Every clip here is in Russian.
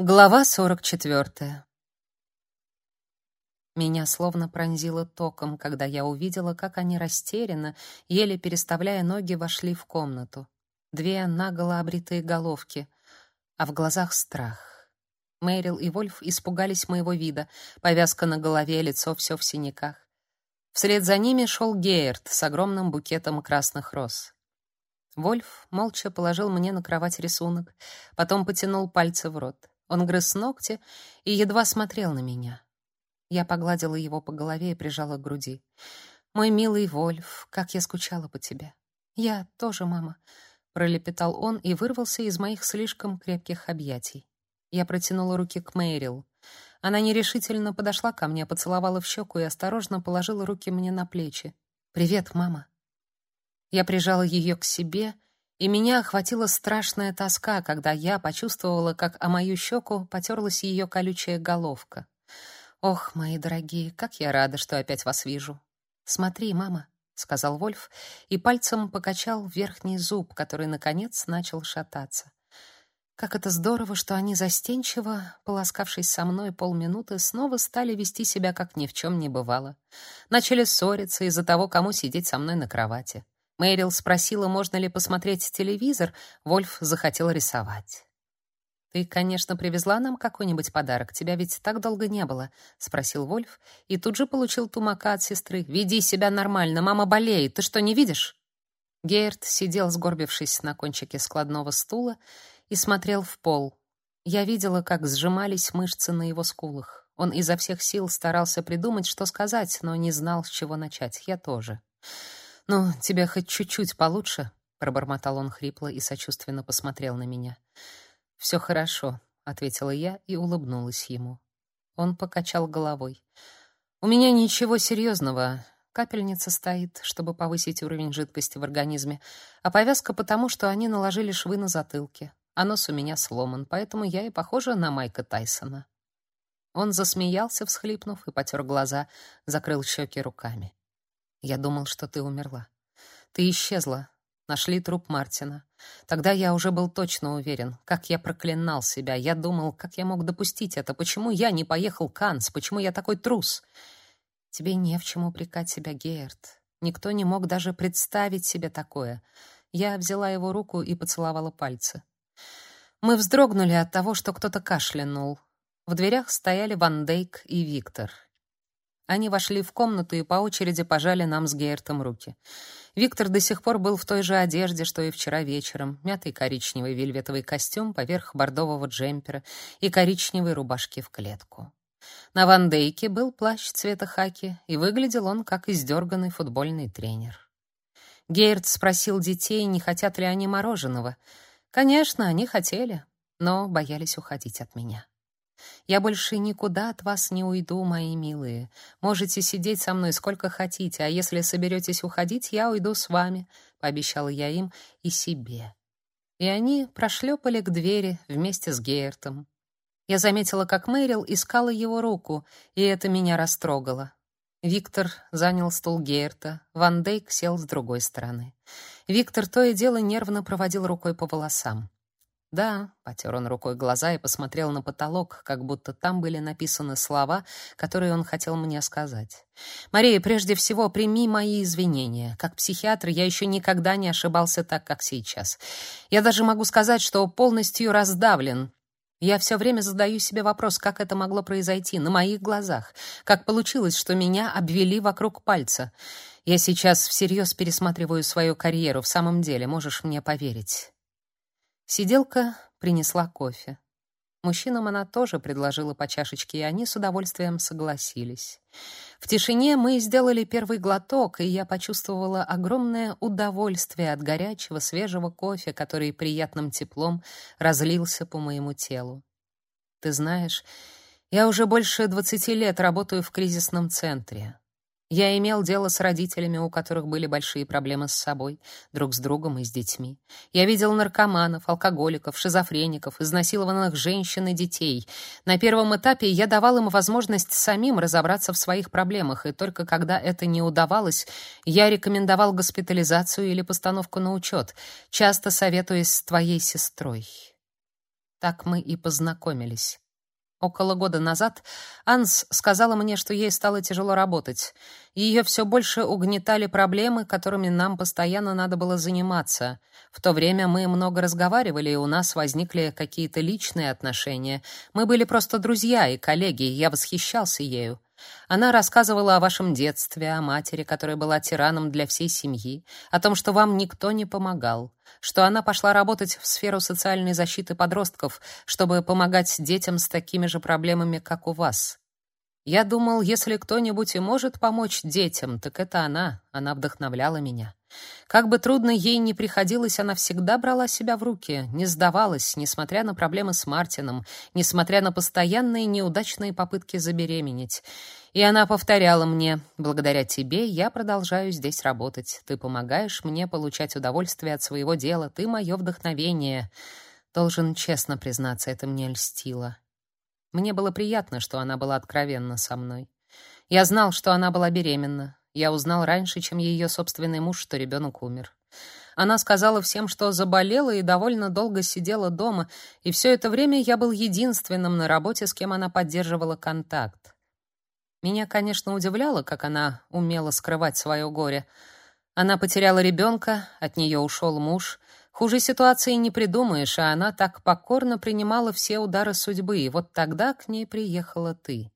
Глава 44. Меня словно пронзило током, когда я увидела, как они растерянно, еле переставляя ноги, вошли в комнату. Две наголо обритые головки, а в глазах страх. Мэрил и Вольф испугались моего вида, повязка на голове, лицо все в синяках. Вслед за ними шел Гейерт с огромным букетом красных роз. Вольф молча положил мне на кровать рисунок, потом потянул пальцы в рот. Он грыз ногти и едва смотрел на меня. Я погладила его по голове и прижала к груди. «Мой милый Вольф, как я скучала по тебе!» «Я тоже, мама», — пролепетал он и вырвался из моих слишком крепких объятий. Я протянула руки к Мэрил. Она нерешительно подошла ко мне, поцеловала в щеку и осторожно положила руки мне на плечи. «Привет, мама!» Я прижала ее к себе и меня охватила страшная тоска, когда я почувствовала, как о мою щеку потерлась ее колючая головка. Ох, мои дорогие, как я рада, что опять вас вижу. Смотри, мама, сказал Вольф и пальцем покачал верхний зуб, который наконец начал шататься. Как это здорово, что они застенчиво, полоскавшись со мной полминуты, снова стали вести себя как ни в чем не бывало. Начали ссориться из-за того, кому сидеть со мной на кровати. Мэрил спросила, можно ли посмотреть телевизор, Вольф захотел рисовать. «Ты, конечно, привезла нам какой-нибудь подарок, тебя ведь так долго не было», — спросил Вольф, и тут же получил тумака от сестры. «Веди себя нормально, мама болеет, ты что, не видишь?» Гейрт сидел, сгорбившись на кончике складного стула, и смотрел в пол. Я видела, как сжимались мышцы на его скулах. Он изо всех сил старался придумать, что сказать, но не знал, с чего начать. Я тоже. «Ну, тебе хоть чуть-чуть получше?» — пробормотал он хрипло и сочувственно посмотрел на меня. «Все хорошо», — ответила я и улыбнулась ему. Он покачал головой. «У меня ничего серьезного. Капельница стоит, чтобы повысить уровень жидкости в организме, а повязка потому, что они наложили швы на затылке. А нос у меня сломан, поэтому я и похожа на Майка Тайсона». Он засмеялся, всхлипнув, и потер глаза, закрыл щеки руками. Я думал, что ты умерла. Ты исчезла. Нашли труп Мартина. Тогда я уже был точно уверен. Как я проклинал себя. Я думал, как я мог допустить это? Почему я не поехал к Канс? Почему я такой трус? Тебе не в чем упрекать себя, Герт. Никто не мог даже представить себе такое. Я взяла его руку и поцеловала пальцы. Мы вздрогнули от того, что кто-то кашлянул. В дверях стояли Ван Дейк и Виктор. Они вошли в комнату и по очереди пожали нам с Гейртом руки. Виктор до сих пор был в той же одежде, что и вчера вечером: мятый коричневый вельветовый костюм поверх бордового джемпера и коричневой рубашки в клетку. На Ван Дейке был плащ цвета хаки, и выглядел он как издерганный футбольный тренер. Гейрт спросил детей, не хотят ли они мороженого. Конечно, они хотели, но боялись уходить от меня. Я больше никуда от вас не уйду, мои милые. Можете сидеть со мной сколько хотите, а если соберетесь уходить, я уйду с вами, пообещала я им и себе. И они прошлепали к двери вместе с Гейртом. Я заметила, как Мэрил искала его руку, и это меня растрогало. Виктор занял стул Гейрта, Ван Дейк сел с другой стороны. Виктор то и дело нервно проводил рукой по волосам. Да, потер он рукой глаза и посмотрел на потолок, как будто там были написаны слова, которые он хотел мне сказать. Мария, прежде всего, прими мои извинения. Как психиатр я еще никогда не ошибался так, как сейчас. Я даже могу сказать, что полностью раздавлен. Я все время задаю себе вопрос, как это могло произойти на моих глазах, как получилось, что меня обвели вокруг пальца. Я сейчас всерьез пересматриваю свою карьеру, в самом деле, можешь мне поверить. Сиделка принесла кофе. Мужчинам она тоже предложила по чашечке, и они с удовольствием согласились. В тишине мы сделали первый глоток, и я почувствовала огромное удовольствие от горячего, свежего кофе, который приятным теплом разлился по моему телу. Ты знаешь, я уже больше двадцати лет работаю в кризисном центре. Я имел дело с родителями, у которых были большие проблемы с собой, друг с другом и с детьми. Я видел наркоманов, алкоголиков, шизофреников, изнасилованных женщин и детей. На первом этапе я давал им возможность самим разобраться в своих проблемах, и только когда это не удавалось, я рекомендовал госпитализацию или постановку на учет, часто советуясь с твоей сестрой. Так мы и познакомились. Около года назад Анс сказала мне, что ей стало тяжело работать. Ее все больше угнетали проблемы, которыми нам постоянно надо было заниматься. В то время мы много разговаривали, и у нас возникли какие-то личные отношения. Мы были просто друзья и коллеги, и я восхищался ею. Она рассказывала о вашем детстве, о матери, которая была тираном для всей семьи, о том, что вам никто не помогал, что она пошла работать в сферу социальной защиты подростков, чтобы помогать детям с такими же проблемами, как у вас. Я думал, если кто-нибудь и может помочь детям, так это она. Она вдохновляла меня. Как бы трудно ей ни приходилось, она всегда брала себя в руки, не сдавалась, несмотря на проблемы с Мартином, несмотря на постоянные неудачные попытки забеременеть. И она повторяла мне: "Благодаря тебе я продолжаю здесь работать. Ты помогаешь мне получать удовольствие от своего дела, ты мое вдохновение". Должен честно признаться, это мне льстило. Мне было приятно, что она была откровенна со мной. Я знал, что она была беременна. Я узнал раньше, чем ее собственный муж, что ребенок умер. Она сказала всем, что заболела и довольно долго сидела дома, и все это время я был единственным на работе, с кем она поддерживала контакт. Меня, конечно, удивляло, как она умела скрывать свое горе. Она потеряла ребенка, от нее ушел муж, Хуже ситуации не придумаешь, а она так покорно принимала все удары судьбы, и вот тогда к ней приехала ты.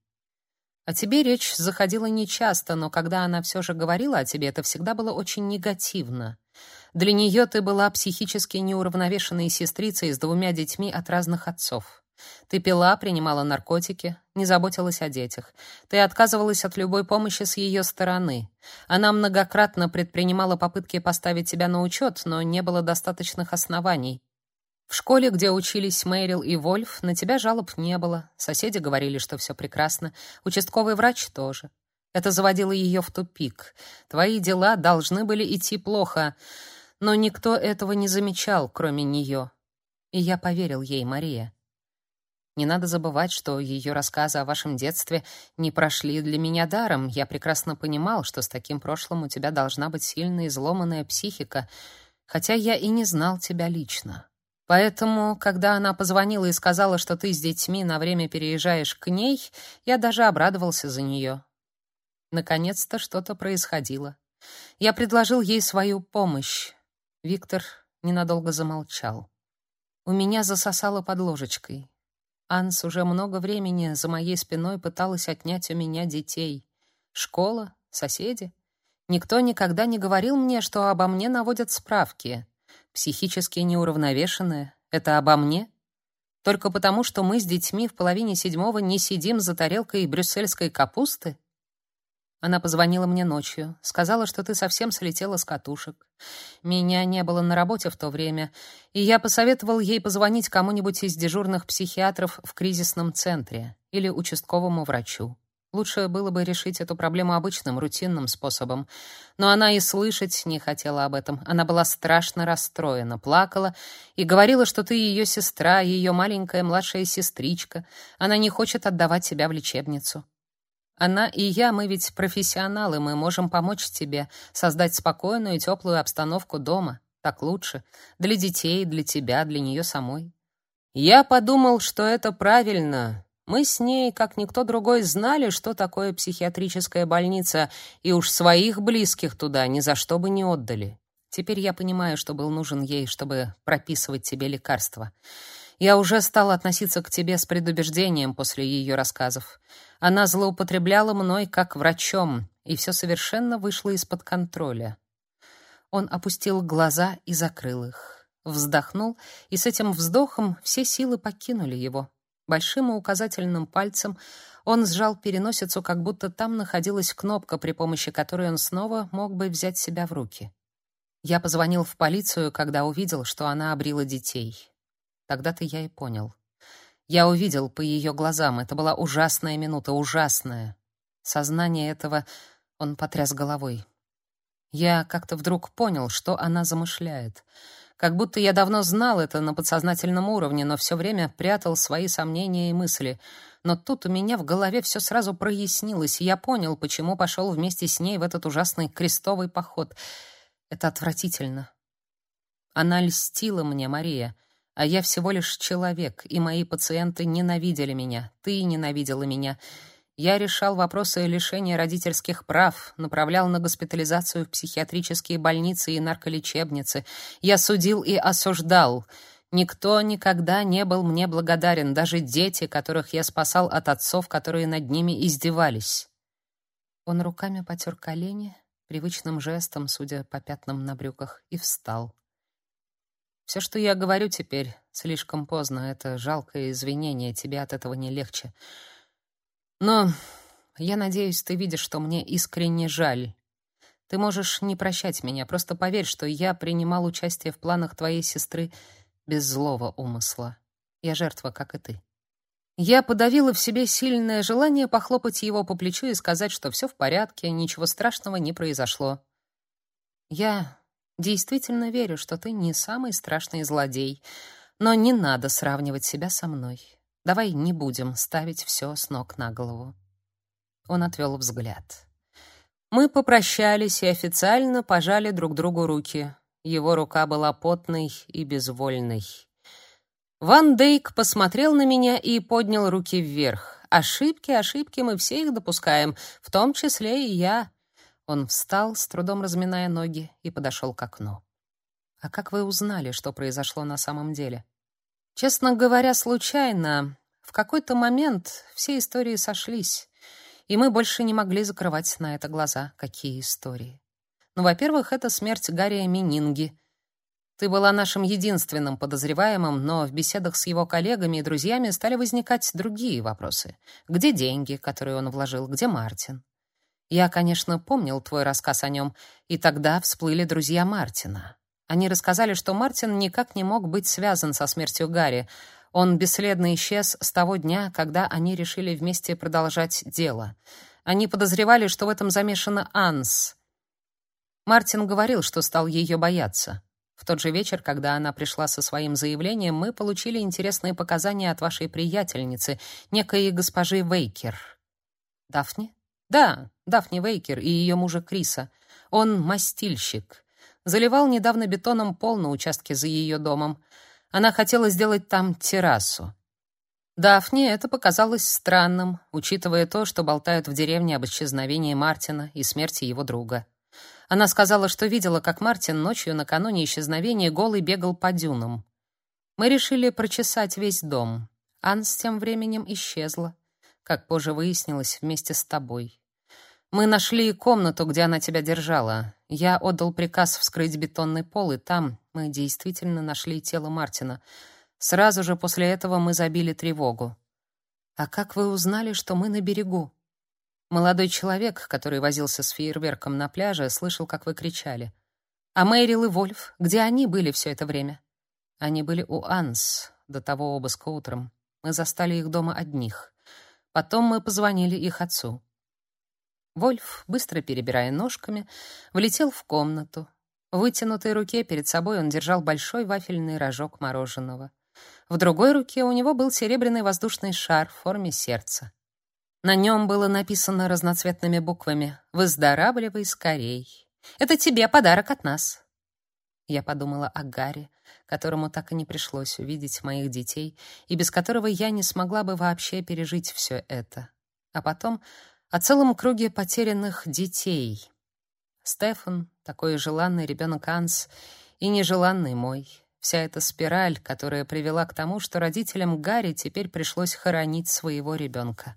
О тебе речь заходила нечасто, но когда она все же говорила о тебе, это всегда было очень негативно. Для нее ты была психически неуравновешенной сестрицей с двумя детьми от разных отцов. Ты пила, принимала наркотики, не заботилась о детях. Ты отказывалась от любой помощи с ее стороны. Она многократно предпринимала попытки поставить тебя на учет, но не было достаточных оснований. В школе, где учились Мэрил и Вольф, на тебя жалоб не было. Соседи говорили, что все прекрасно. Участковый врач тоже. Это заводило ее в тупик. Твои дела должны были идти плохо, но никто этого не замечал, кроме нее. И я поверил ей, Мария. Не надо забывать, что ее рассказы о вашем детстве не прошли для меня даром. Я прекрасно понимал, что с таким прошлым у тебя должна быть сильная изломанная психика, хотя я и не знал тебя лично. Поэтому, когда она позвонила и сказала, что ты с детьми на время переезжаешь к ней, я даже обрадовался за нее. Наконец-то что-то происходило. Я предложил ей свою помощь. Виктор ненадолго замолчал. У меня засосало под ложечкой. Анс уже много времени за моей спиной пыталась отнять у меня детей. Школа, соседи. Никто никогда не говорил мне, что обо мне наводят справки. Психически неуравновешенная — это обо мне? Только потому, что мы с детьми в половине седьмого не сидим за тарелкой брюссельской капусты? Она позвонила мне ночью, сказала, что ты совсем слетела с катушек. Меня не было на работе в то время, и я посоветовал ей позвонить кому-нибудь из дежурных психиатров в кризисном центре или участковому врачу. Лучше было бы решить эту проблему обычным, рутинным способом. Но она и слышать не хотела об этом. Она была страшно расстроена, плакала и говорила, что ты ее сестра, ее маленькая младшая сестричка. Она не хочет отдавать себя в лечебницу. Она и я, мы ведь профессионалы, мы можем помочь тебе создать спокойную и теплую обстановку дома. Так лучше. Для детей, для тебя, для нее самой. Я подумал, что это правильно. Мы с ней, как никто другой, знали, что такое психиатрическая больница, и уж своих близких туда ни за что бы не отдали. Теперь я понимаю, что был нужен ей, чтобы прописывать тебе лекарства. Я уже стал относиться к тебе с предубеждением после ее рассказов. Она злоупотребляла мной как врачом, и все совершенно вышло из-под контроля. Он опустил глаза и закрыл их. Вздохнул, и с этим вздохом все силы покинули его. Большим и указательным пальцем он сжал переносицу, как будто там находилась кнопка, при помощи которой он снова мог бы взять себя в руки. Я позвонил в полицию, когда увидел, что она обрила детей. Тогда-то я и понял. Я увидел по ее глазам, это была ужасная минута, ужасная. Сознание этого он потряс головой. Я как-то вдруг понял, что она замышляет. Как будто я давно знал это на подсознательном уровне, но все время прятал свои сомнения и мысли. Но тут у меня в голове все сразу прояснилось, и я понял, почему пошел вместе с ней в этот ужасный крестовый поход. Это отвратительно. Она льстила мне, Мария. А я всего лишь человек, и мои пациенты ненавидели меня. Ты ненавидела меня. Я решал вопросы лишения родительских прав, направлял на госпитализацию в психиатрические больницы и нарколечебницы. Я судил и осуждал. Никто никогда не был мне благодарен, даже дети, которых я спасал от отцов, которые над ними издевались. Он руками потер колени, привычным жестом, судя по пятнам на брюках, и встал. Все, что я говорю теперь, слишком поздно. Это жалкое извинение, тебе от этого не легче. Но я надеюсь, ты видишь, что мне искренне жаль. Ты можешь не прощать меня, просто поверь, что я принимал участие в планах твоей сестры без злого умысла. Я жертва, как и ты. Я подавила в себе сильное желание похлопать его по плечу и сказать, что все в порядке, ничего страшного не произошло. Я Действительно верю, что ты не самый страшный злодей, но не надо сравнивать себя со мной. Давай не будем ставить все с ног на голову. Он отвел взгляд. Мы попрощались и официально пожали друг другу руки. Его рука была потной и безвольной. Ван Дейк посмотрел на меня и поднял руки вверх. Ошибки, ошибки, мы все их допускаем, в том числе и я. Он встал, с трудом разминая ноги, и подошел к окну. «А как вы узнали, что произошло на самом деле?» «Честно говоря, случайно. В какой-то момент все истории сошлись, и мы больше не могли закрывать на это глаза. Какие истории?» «Ну, во-первых, это смерть Гарри Мининги. Ты была нашим единственным подозреваемым, но в беседах с его коллегами и друзьями стали возникать другие вопросы. Где деньги, которые он вложил? Где Мартин?» Я, конечно, помнил твой рассказ о нем, и тогда всплыли друзья Мартина. Они рассказали, что Мартин никак не мог быть связан со смертью Гарри. Он бесследно исчез с того дня, когда они решили вместе продолжать дело. Они подозревали, что в этом замешана Анс. Мартин говорил, что стал ее бояться. В тот же вечер, когда она пришла со своим заявлением, мы получили интересные показания от вашей приятельницы, некой госпожи Вейкер. Дафни? Да, Дафни Вейкер и ее мужа Криса. Он мастильщик. Заливал недавно бетоном пол на участке за ее домом. Она хотела сделать там террасу. Дафне это показалось странным, учитывая то, что болтают в деревне об исчезновении Мартина и смерти его друга. Она сказала, что видела, как Мартин ночью накануне исчезновения голый бегал по дюнам. Мы решили прочесать весь дом. Анс тем временем исчезла как позже выяснилось, вместе с тобой. Мы нашли комнату, где она тебя держала. Я отдал приказ вскрыть бетонный пол, и там мы действительно нашли тело Мартина. Сразу же после этого мы забили тревогу. А как вы узнали, что мы на берегу? Молодой человек, который возился с фейерверком на пляже, слышал, как вы кричали. А Мэрил и Вольф, где они были все это время? Они были у Анс до того обыска утром. Мы застали их дома одних. Потом мы позвонили их отцу. Вольф, быстро перебирая ножками, влетел в комнату. В вытянутой руке перед собой он держал большой вафельный рожок мороженого. В другой руке у него был серебряный воздушный шар в форме сердца. На нем было написано разноцветными буквами «Выздоравливай скорей». «Это тебе подарок от нас». Я подумала о Гарри, которому так и не пришлось увидеть моих детей, и без которого я не смогла бы вообще пережить все это. А потом о целом круге потерянных детей. Стефан, такой желанный ребенок Анс, и нежеланный мой. Вся эта спираль, которая привела к тому, что родителям Гарри теперь пришлось хоронить своего ребенка.